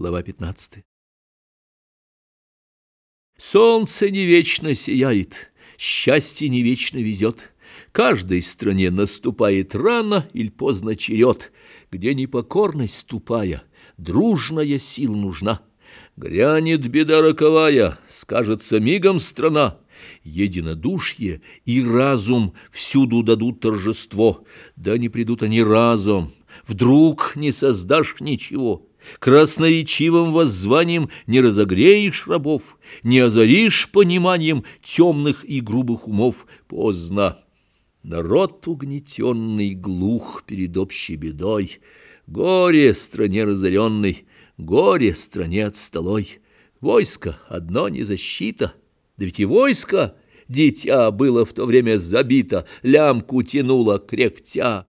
Глава 15. Солнце не вечно сияет, счастье не вечно везет. Каждой стране наступает рано или поздно черед, где непокорность ступая, дружная сила нужна. Грянет беда роковая, скажется мигом страна, единодушие и разум всюду дадут торжество, да не придут они разом, вдруг не создашь ничего. Красноречивым воззванием не разогреешь рабов, не озаришь пониманием темных и грубых умов. Поздно. Народ угнетенный глух перед общей бедой. Горе стране разоренной, горе стране отсталой. Войско одно не защита, да ведь и войско, дитя, было в то время забито, лямку тянуло кряхтя.